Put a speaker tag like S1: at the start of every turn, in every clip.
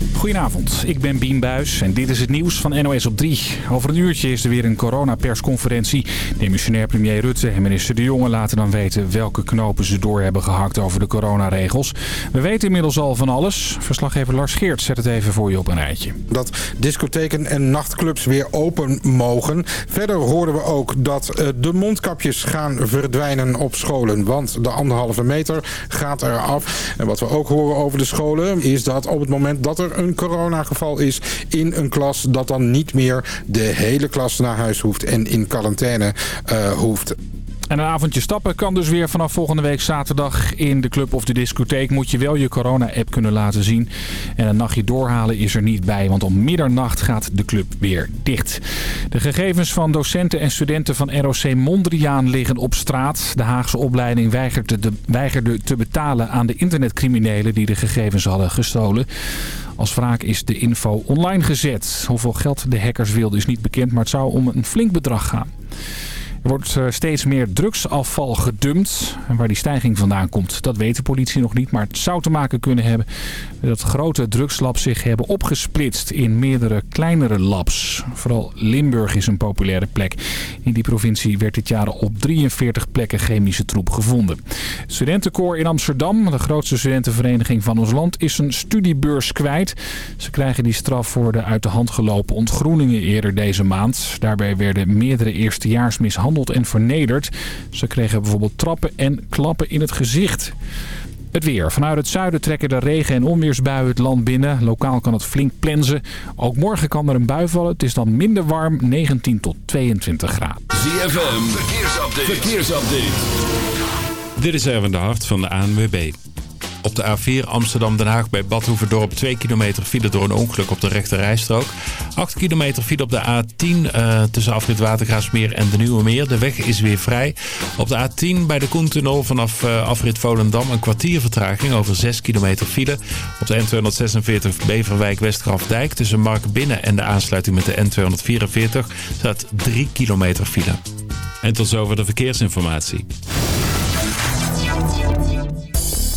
S1: Goedenavond, ik ben Bien Buis en dit is het nieuws van NOS op 3. Over een uurtje is er weer een coronapersconferentie. Demissionair premier Rutte en minister De Jonge laten dan weten welke knopen ze door hebben gehakt over de coronaregels. We weten inmiddels al van alles. Verslaggever Lars Geert zet het even voor je op een rijtje.
S2: Dat discotheken en nachtclubs weer open mogen. Verder hoorden we ook dat eh, de mondkapjes gaan verdwijnen op scholen. Want de anderhalve meter gaat eraf. En wat we ook horen over de scholen is dat op het moment dat er een coronageval is in een klas... dat dan niet meer de hele klas naar huis hoeft en in quarantaine uh, hoeft.
S1: En een avondje stappen kan dus weer vanaf volgende week zaterdag in de club of de discotheek. Moet je wel je corona-app kunnen laten zien. En een nachtje doorhalen is er niet bij, want om middernacht gaat de club weer dicht. De gegevens van docenten en studenten van ROC Mondriaan liggen op straat. De Haagse opleiding weigerde, de, weigerde te betalen aan de internetcriminelen die de gegevens hadden gestolen. Als wraak is de info online gezet. Hoeveel geld de hackers wilden is niet bekend, maar het zou om een flink bedrag gaan. Er wordt eh, steeds meer drugsafval gedumpt. En waar die stijging vandaan komt, dat weet de politie nog niet. Maar het zou te maken kunnen hebben dat grote drugslabs zich hebben opgesplitst in meerdere kleinere labs. Vooral Limburg is een populaire plek. In die provincie werd dit jaar op 43 plekken chemische troep gevonden. Studentenkoor in Amsterdam, de grootste studentenvereniging van ons land, is een studiebeurs kwijt. Ze krijgen die straf voor de uit de hand gelopen ontgroeningen eerder deze maand. Daarbij werden meerdere eerstejaars mishandeld en vernederd. Ze kregen bijvoorbeeld trappen en klappen in het gezicht. Het weer. Vanuit het zuiden trekken de regen- en onweersbuien het land binnen. Lokaal kan het flink plensen. Ook morgen kan er een bui vallen. Het is dan minder warm, 19 tot 22 graden.
S3: ZFM, verkeersupdate. verkeersupdate.
S4: Dit is Erwin de Hart van de ANWB. Op de A4 Amsterdam-Den Haag bij Badhoevedorp 2 kilometer file door een ongeluk op de rechte rijstrook. 8 kilometer file op de A10 uh, tussen afrit Watergraafsmeer en de Nieuwe Meer. De weg is weer vrij. Op de A10 bij de Koentunnel vanaf uh, afrit Volendam een kwartier vertraging over 6 kilometer file. Op de N246 Beverwijk-Westgrafdijk tussen Mark Binnen en de aansluiting met de N244 staat 3 kilometer file. En tot zover de verkeersinformatie.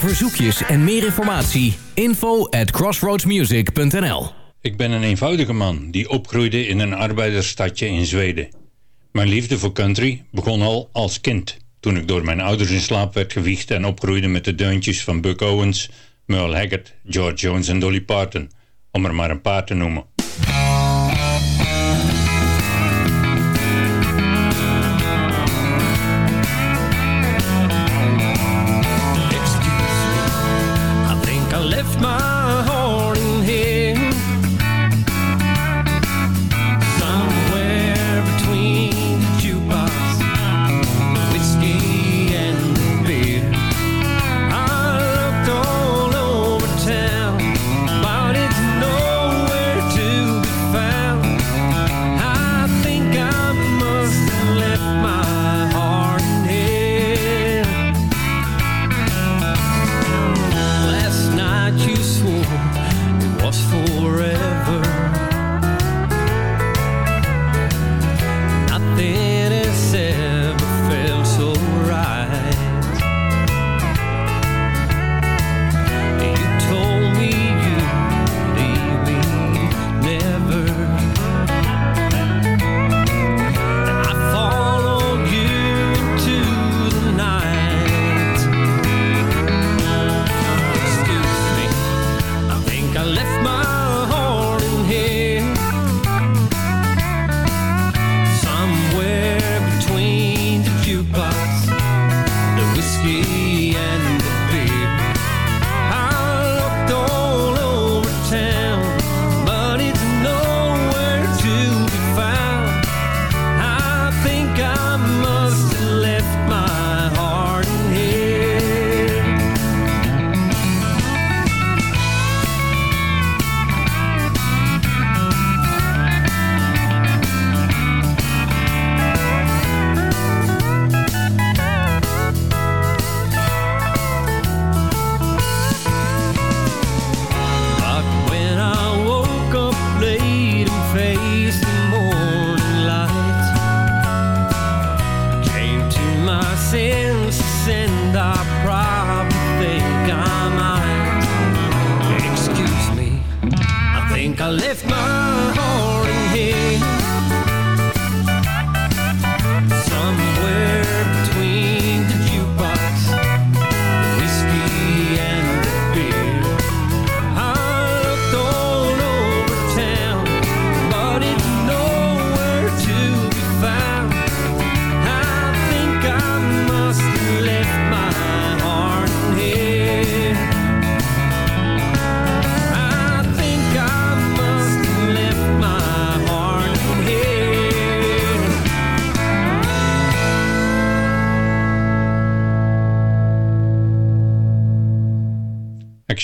S5: Verzoekjes en meer informatie, info at crossroadsmusic.nl
S6: Ik ben een eenvoudige man die opgroeide in een arbeidersstadje in Zweden. Mijn liefde voor country begon al als kind, toen ik door mijn ouders in slaap werd gewiegd en opgroeide met de deuntjes van Buck Owens, Merle Haggard, George Jones en Dolly Parton, om er maar een paar te noemen.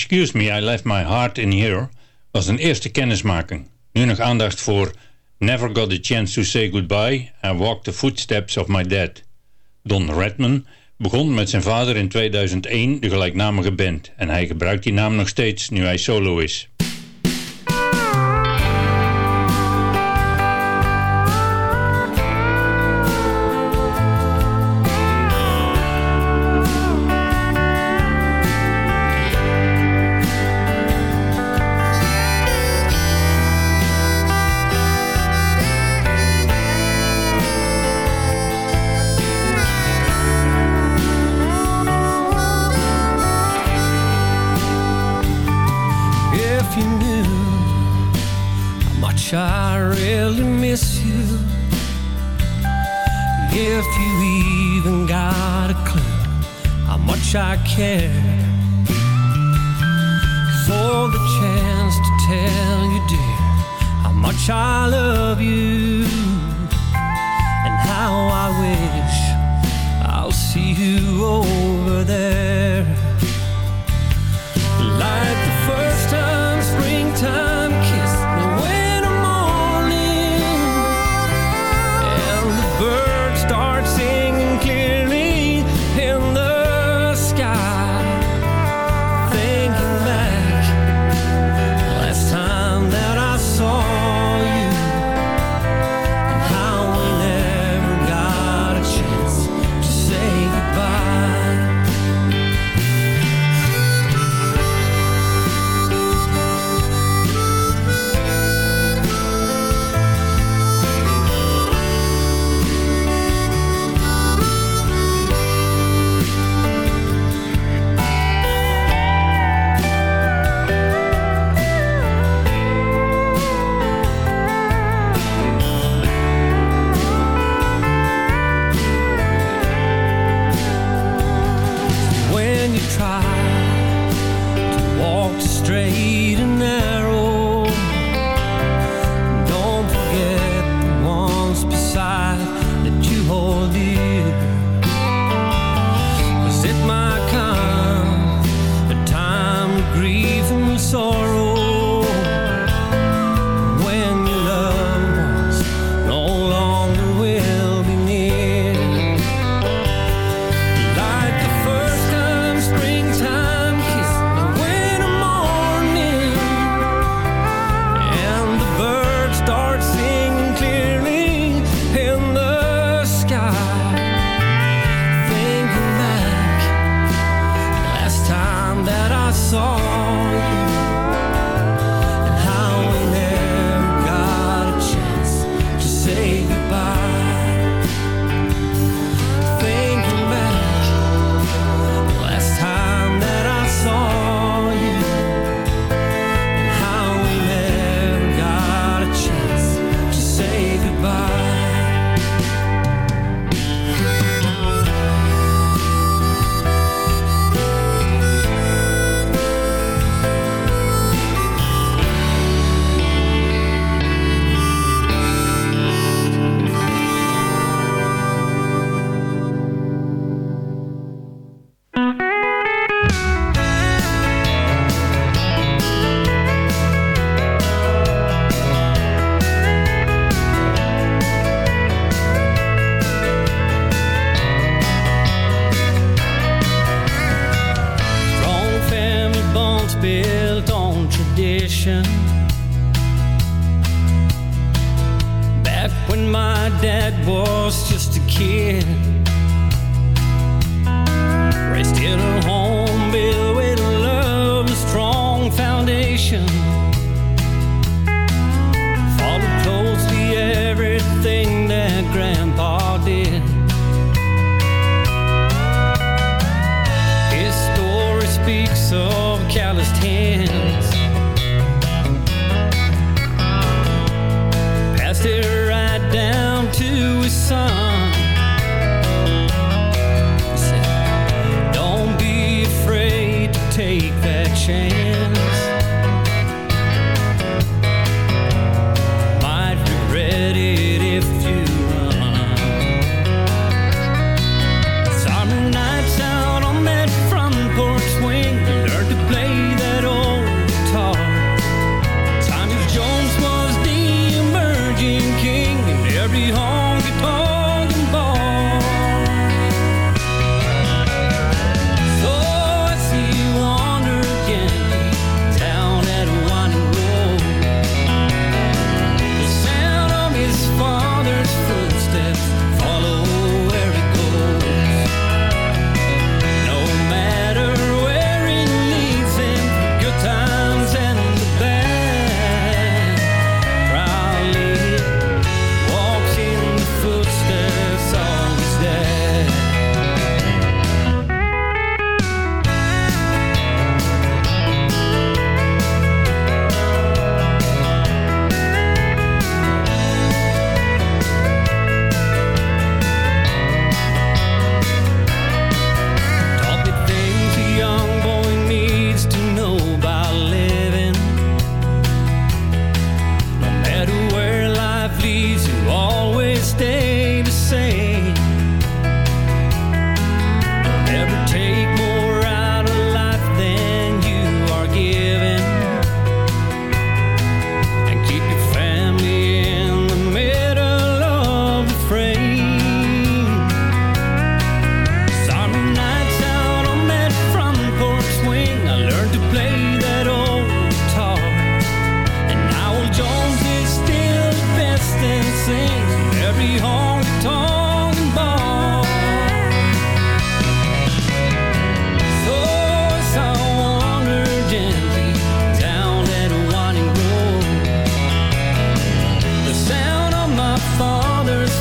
S6: Excuse Me, I Left My Heart In Here was een eerste kennismaking. Nu nog aandacht voor Never Got a Chance to Say Goodbye and Walk the Footsteps of My Dad. Don Redman begon met zijn vader in 2001 de gelijknamige band en hij gebruikt die naam nog steeds nu hij solo is.
S7: wish I cared for the chance to tell you, dear, how much I love you and how I wish I'll see you. Oh,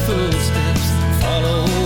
S7: footsteps follow.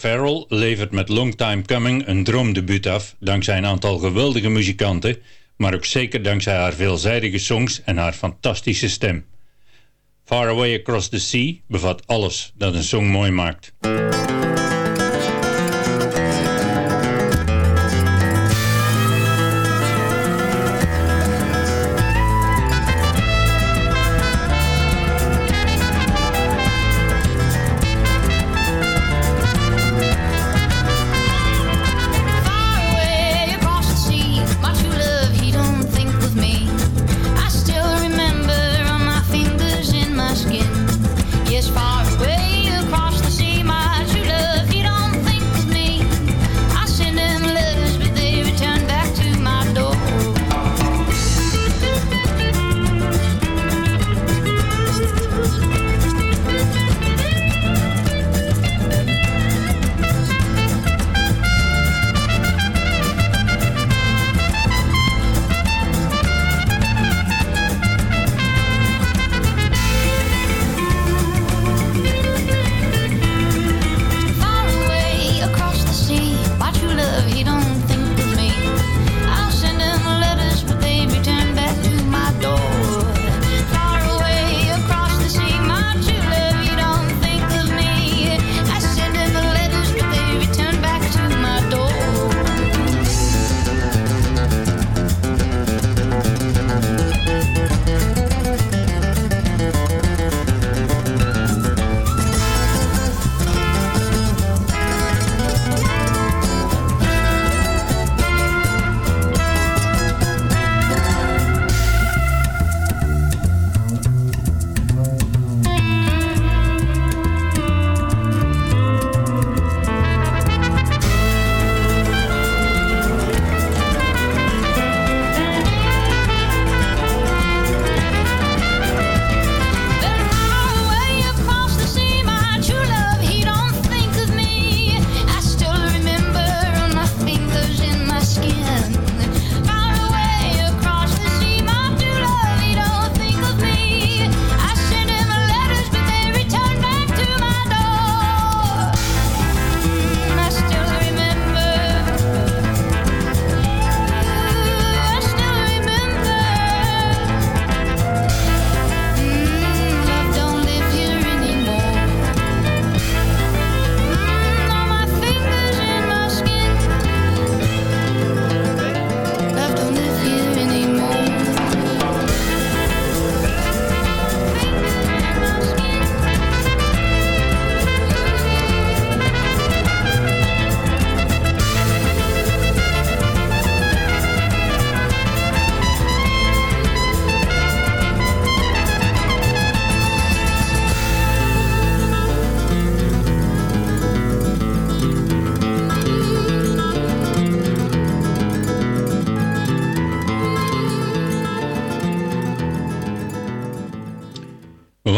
S6: Farrell levert met Long Time Coming een droomdebuut af... dankzij een aantal geweldige muzikanten... maar ook zeker dankzij haar veelzijdige songs en haar fantastische stem. Far Away Across the Sea bevat alles dat een song mooi maakt.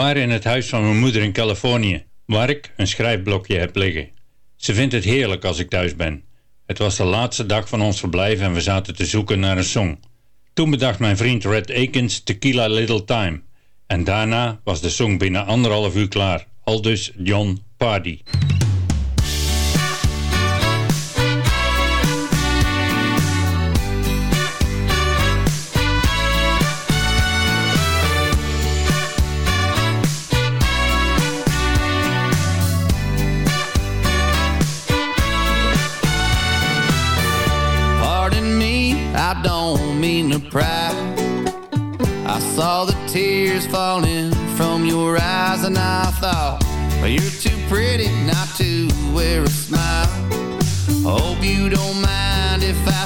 S6: Waren in het huis van mijn moeder in Californië, waar ik een schrijfblokje heb liggen. Ze vindt het heerlijk als ik thuis ben. Het was de laatste dag van ons verblijf en we zaten te zoeken naar een song. Toen bedacht mijn vriend Red Akins Tequila Little Time. En daarna was de song binnen anderhalf uur klaar. Aldus John Pardy.
S8: Pry. I saw the tears falling from your eyes, and I thought, well, you're too pretty not to wear a smile. Hope you don't mind if I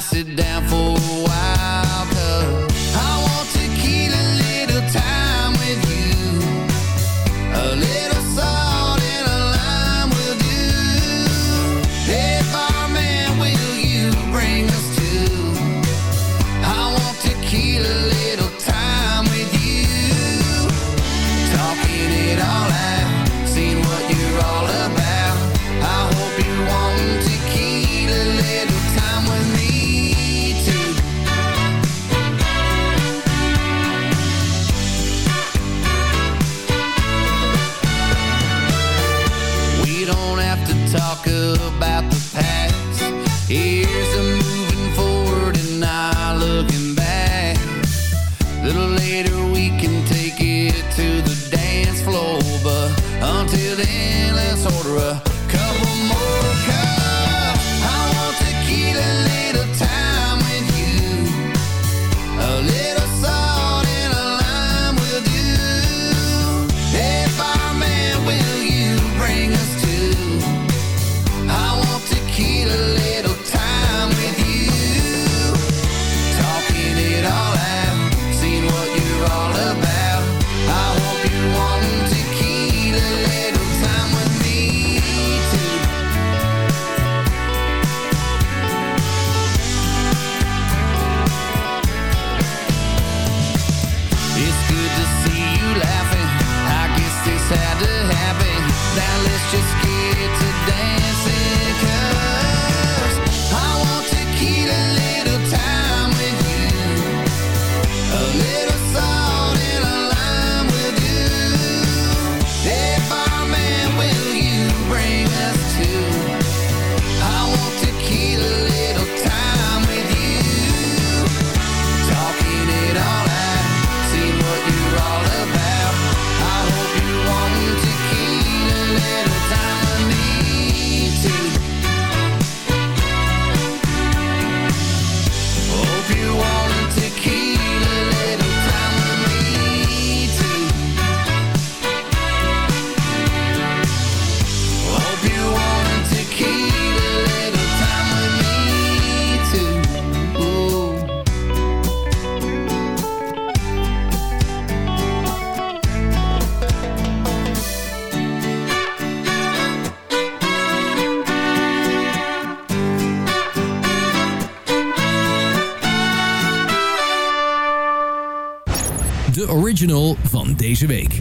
S5: deze week.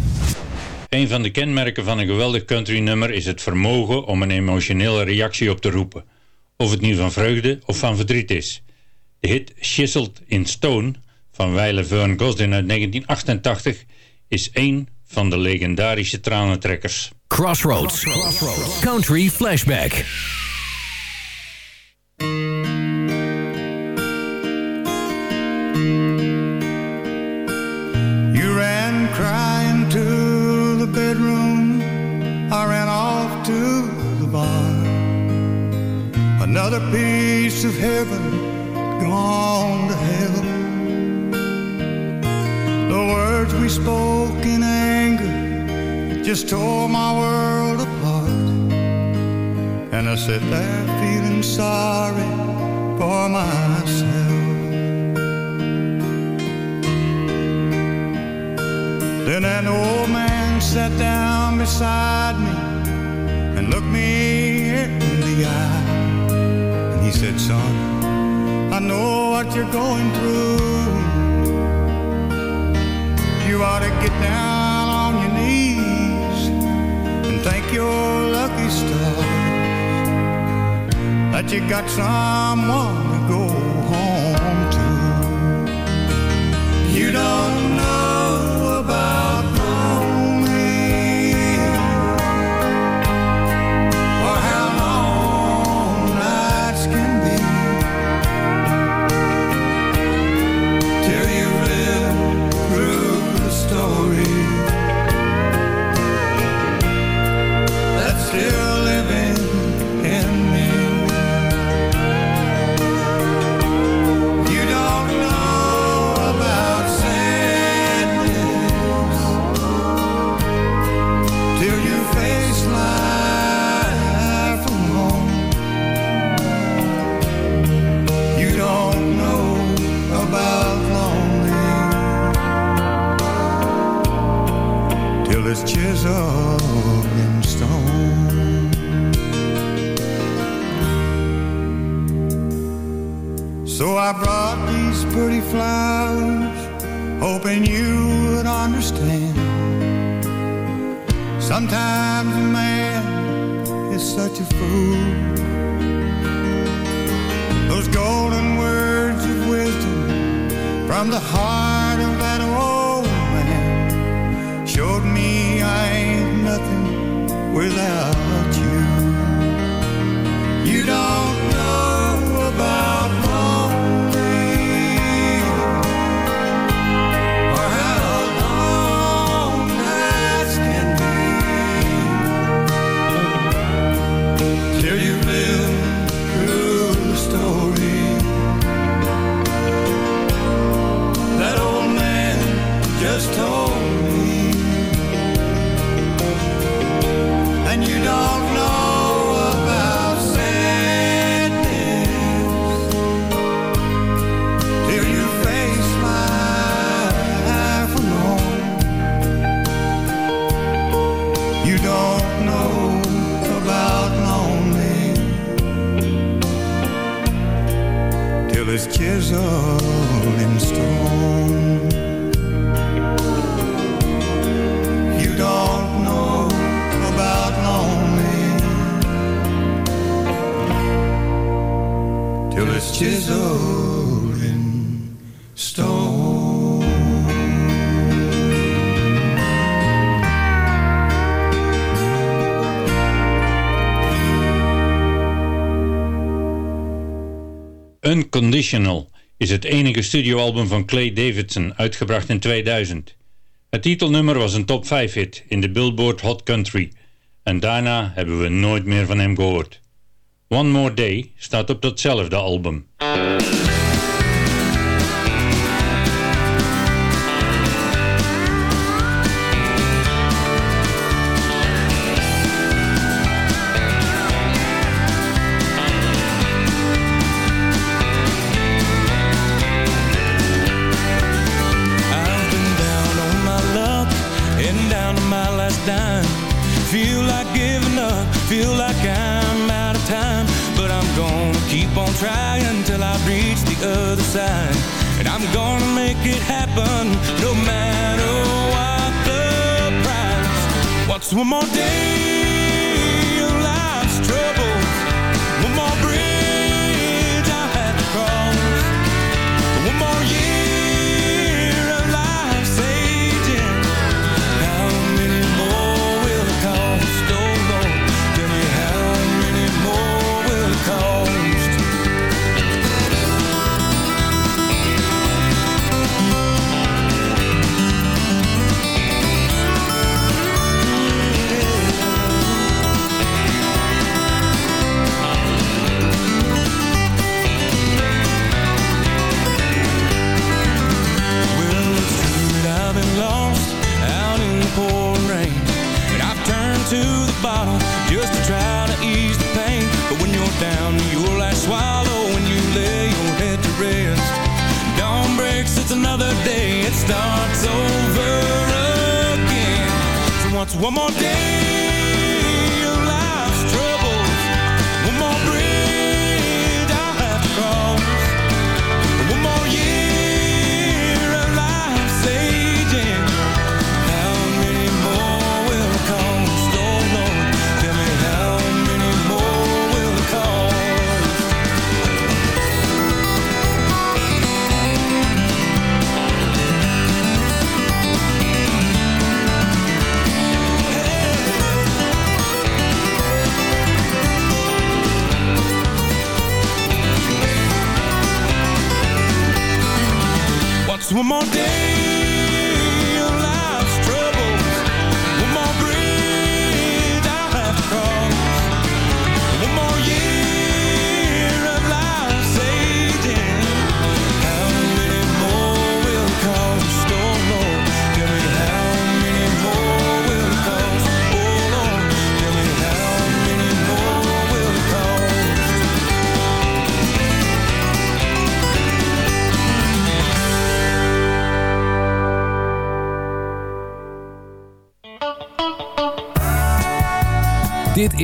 S6: Een van de kenmerken van een geweldig country nummer is het vermogen om een emotionele reactie op te roepen. Of het nu van vreugde of van verdriet is. De hit Chiseled in Stone van Weile Vern Gosdin uit 1988 is één van de legendarische tranentrekkers.
S5: Crossroads. Country Flashback.
S9: Another piece of heaven gone to hell. The words we spoke in anger just tore my world apart. And I sat there feeling sorry for myself. Then an old man sat down beside me and looked me in the eye shirts. I know what you're going through. You ought to get down on your knees and thank
S10: your lucky stars that you got someone to go home to. You don't I brought these pretty flowers Hoping you would understand. Sometimes a man is such a fool. Those golden words of wisdom From the heart of that old man Showed me I ain't nothing without
S11: Conditional is het enige studioalbum van Clay Davidson, uitgebracht in 2000. Het titelnummer was een top 5 hit in de Billboard Hot Country en daarna hebben we nooit meer van hem gehoord. One More Day staat op datzelfde album.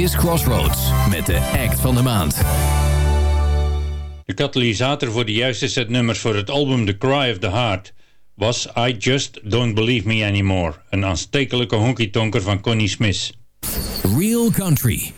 S5: is Crossroads met de act van de maand.
S12: De katalysator voor de juiste set nummers voor het album The Cry of the Heart was I Just Don't Believe Me Anymore, een aanstekelijke honky-tonker van Connie Smith.
S5: Real Country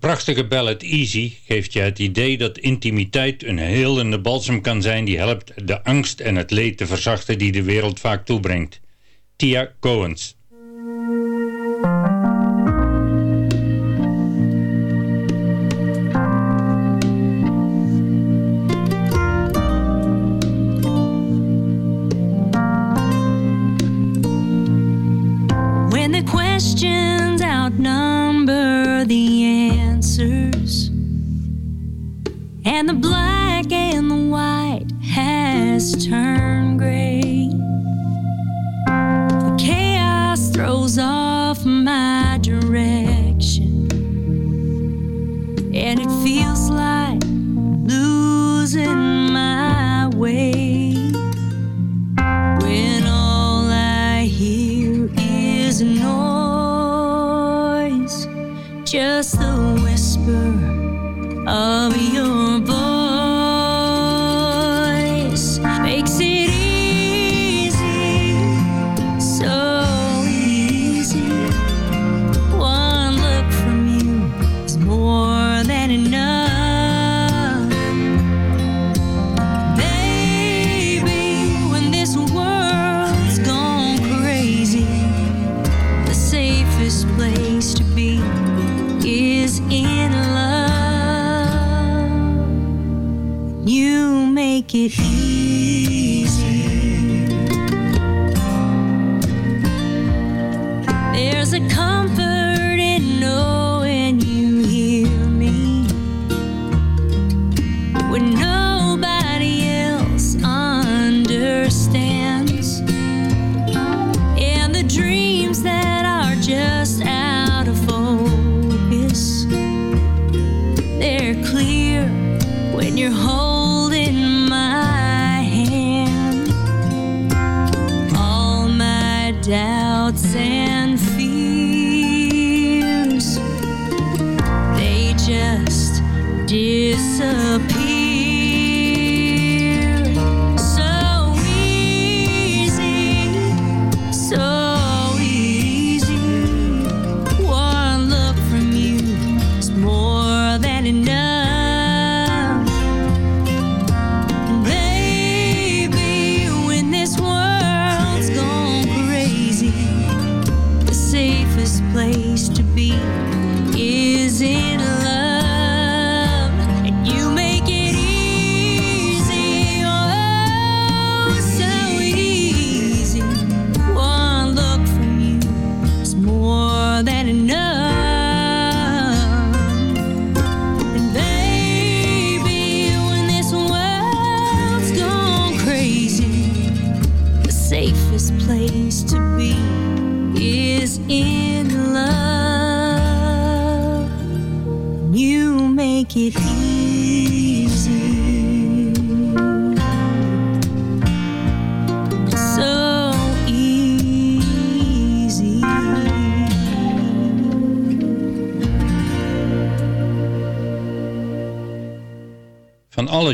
S12: prachtige ballad Easy geeft je het idee dat intimiteit een helende balsem kan zijn die helpt de angst en het leed te verzachten die de wereld vaak toebrengt. Tia Coens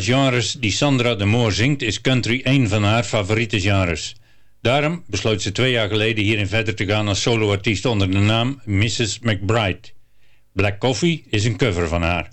S6: genres die Sandra de Moor zingt is country een van haar favoriete genres. Daarom besloot ze twee jaar geleden hierin verder te gaan als soloartiest onder de naam Mrs. McBride. Black Coffee is een cover van haar.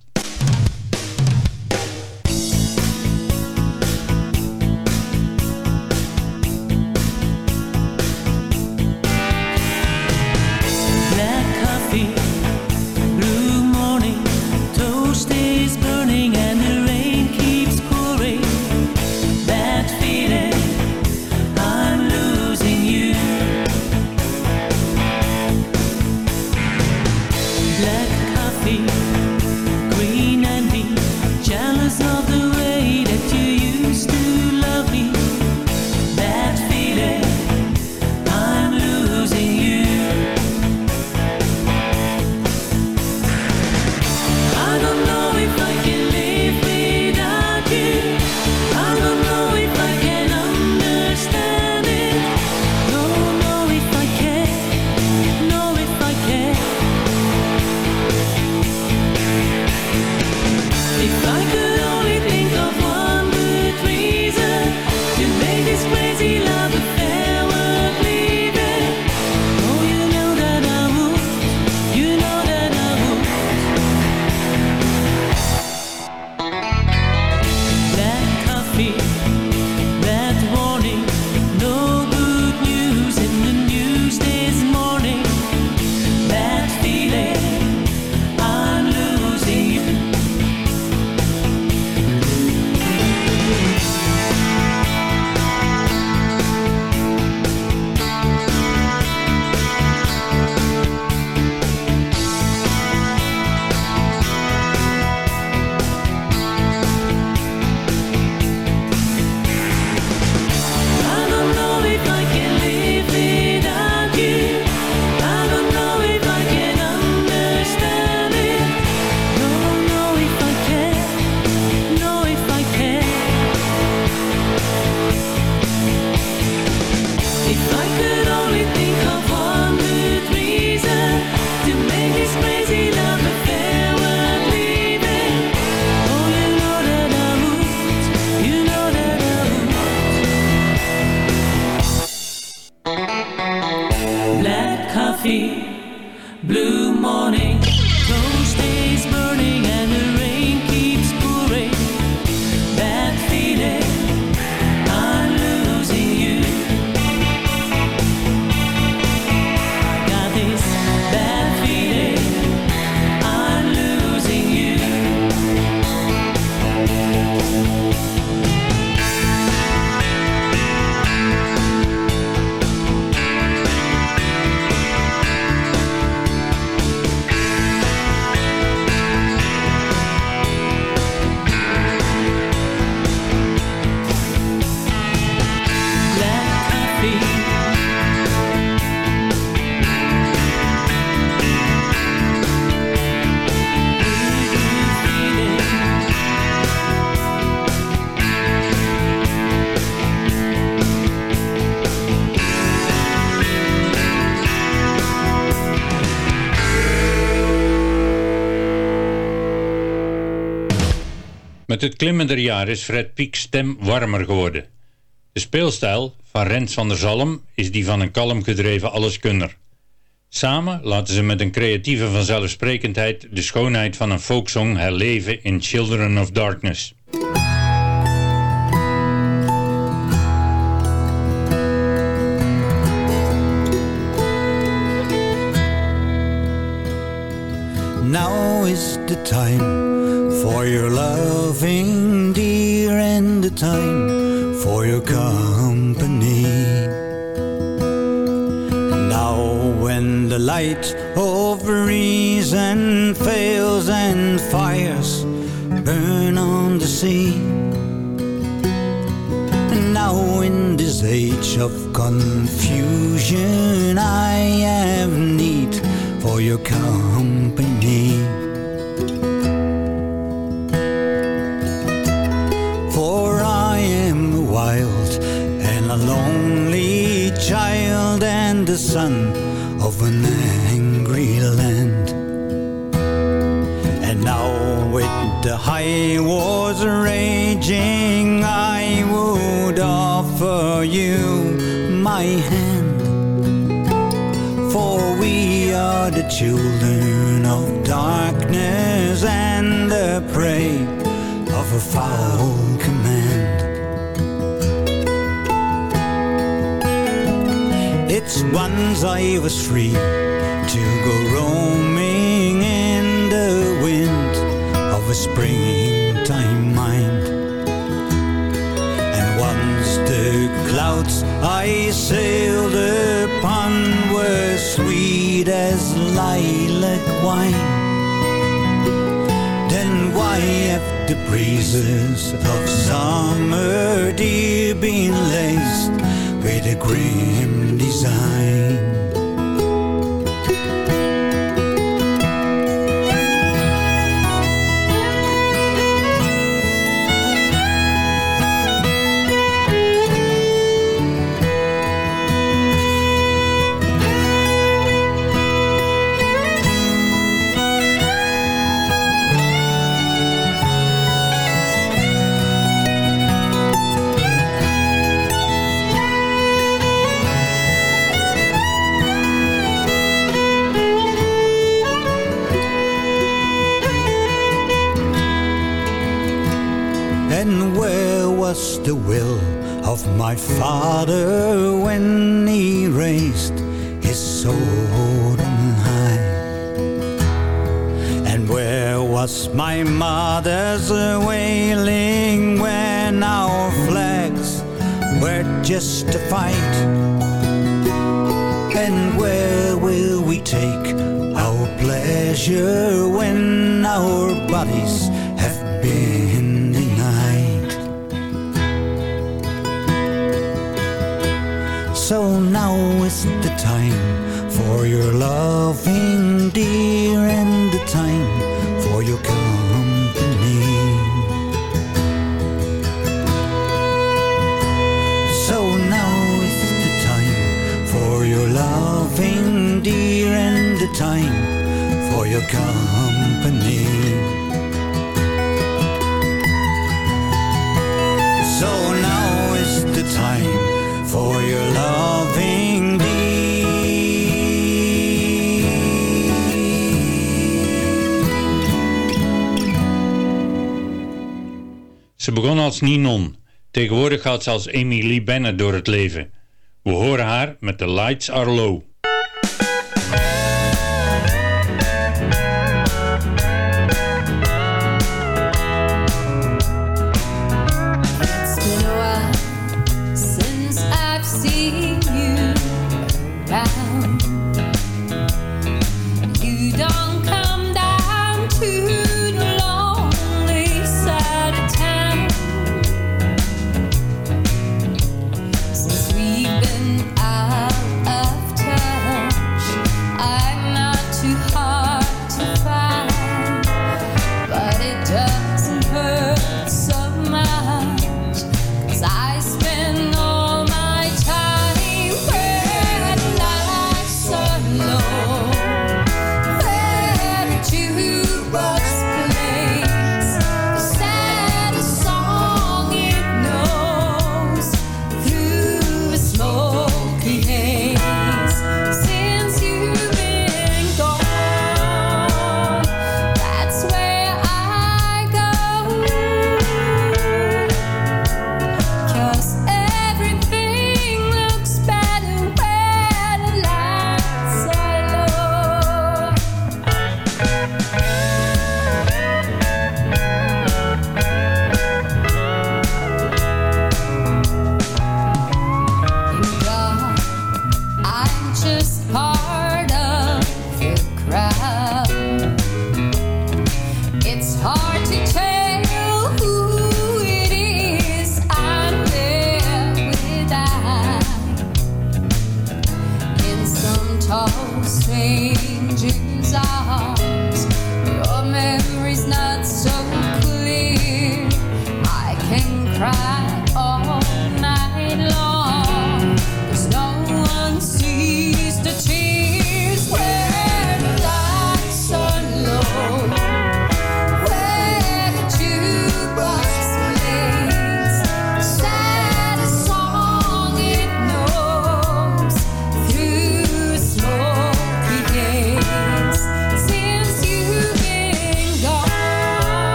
S6: Het klimmen der jaren is Fred Piek's stem warmer geworden. De speelstijl van Rens van der Zalm is die van een kalm gedreven alleskunner. Samen laten ze met een creatieve vanzelfsprekendheid de schoonheid van een folksong herleven in Children of Darkness.
S9: Now is the time for your loving, dear, and the time for your company. Now, when the light of reason fails and fires burn on the sea, and now in this age of confusion, I have need for your company. High wars raging, I would offer you my hand. For we are the children of darkness and the prey of a foul command. It's once I was free to go a springtime mind. And once the clouds I sailed upon were sweet as lilac wine. Then why have the breezes of summer dear been laced with a grim design? Of my
S6: Ze begon als Ninon. Tegenwoordig gaat ze als Emily Bennett door het leven. We horen haar met The Lights Are Low.
S5: changing.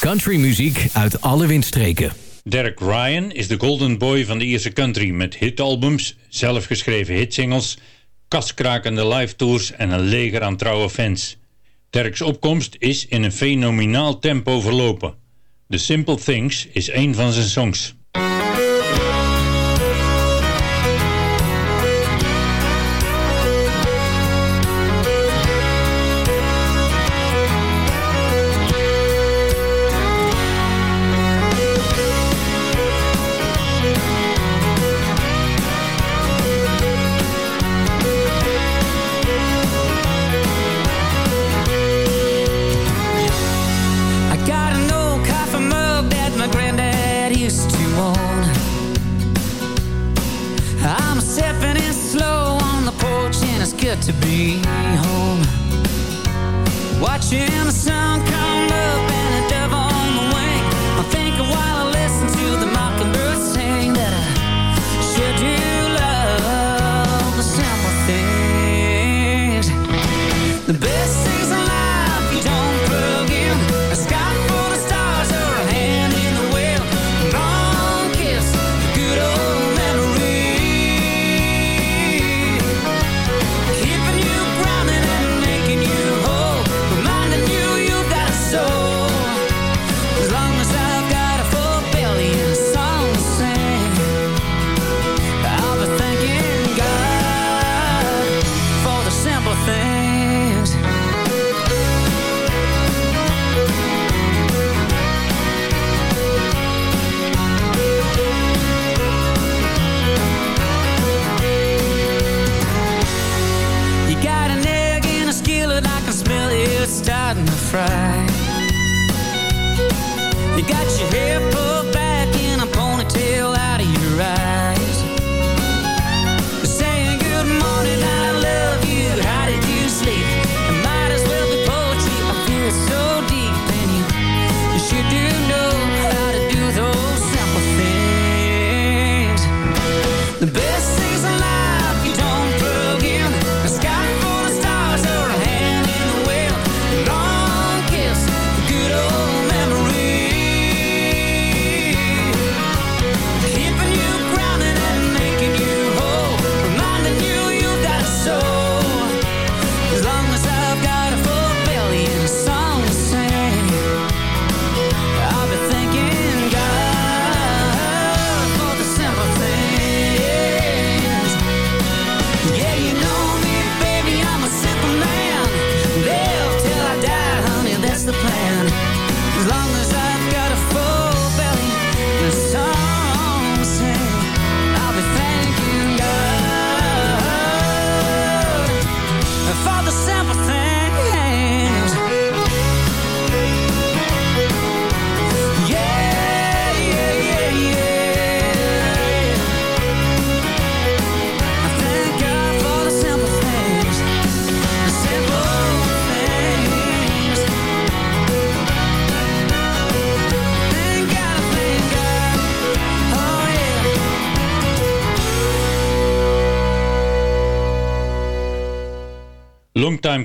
S5: Country-muziek uit alle windstreken.
S6: Derek Ryan is de golden boy van de Ierse country... met hitalbums, zelfgeschreven hitsingles... kastkrakende live tours en een leger aan trouwe fans. Derek's opkomst is in een fenomenaal tempo verlopen. The Simple Things is een van zijn songs.
S13: me home. Watching the sun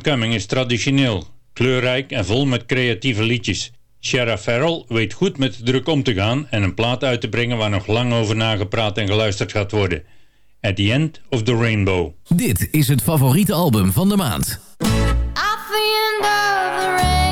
S6: Coming is traditioneel, kleurrijk en vol met creatieve liedjes. Shara Farrell weet goed met de druk om te gaan en een plaat uit te brengen waar nog lang over nagepraat en geluisterd gaat worden. At the End of the Rainbow.
S5: Dit is het favoriete album van de maand.
S12: At the end of the.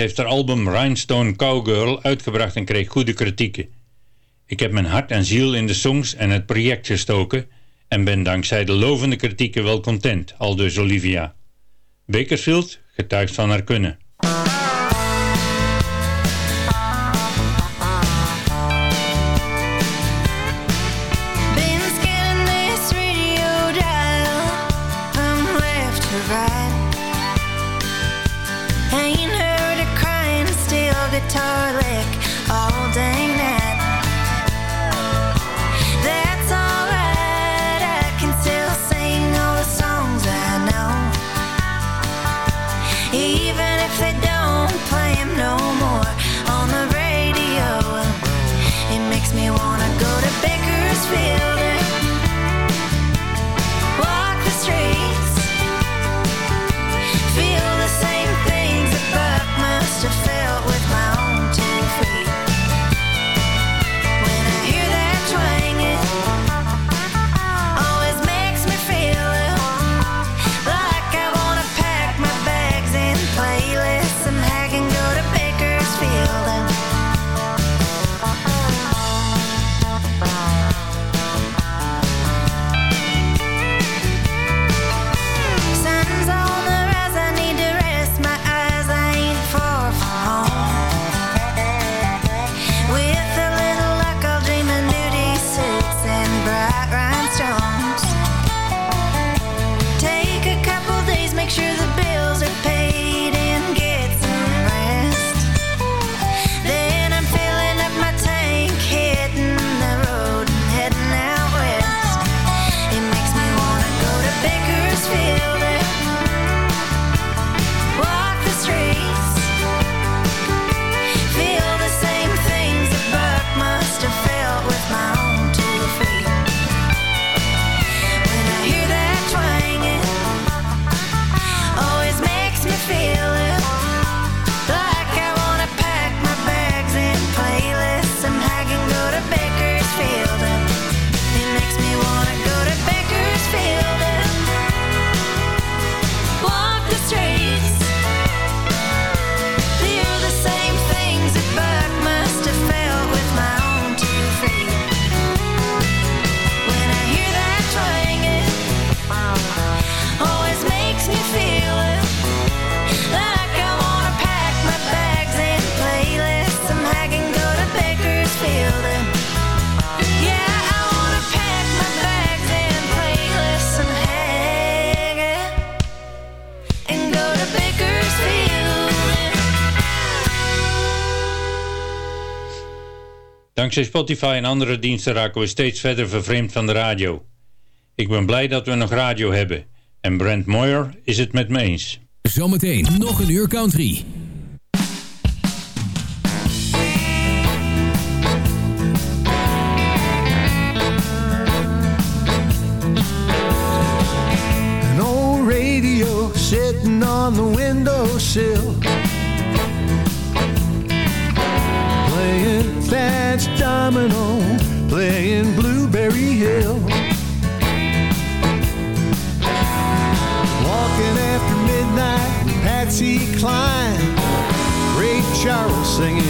S14: heeft haar album Rhinestone Cowgirl uitgebracht en kreeg goede kritieken. Ik heb mijn hart en ziel in de songs en het project gestoken en ben dankzij de lovende kritieken wel content, aldus Olivia. Bakersfield getuigt van haar kunnen. Dankzij Spotify en andere diensten raken we steeds verder vervreemd van de radio. Ik ben blij dat we nog radio hebben. En Brent Moyer is het met me eens.
S15: Zometeen nog een uur country.
S16: Klein, Ray Charles singing.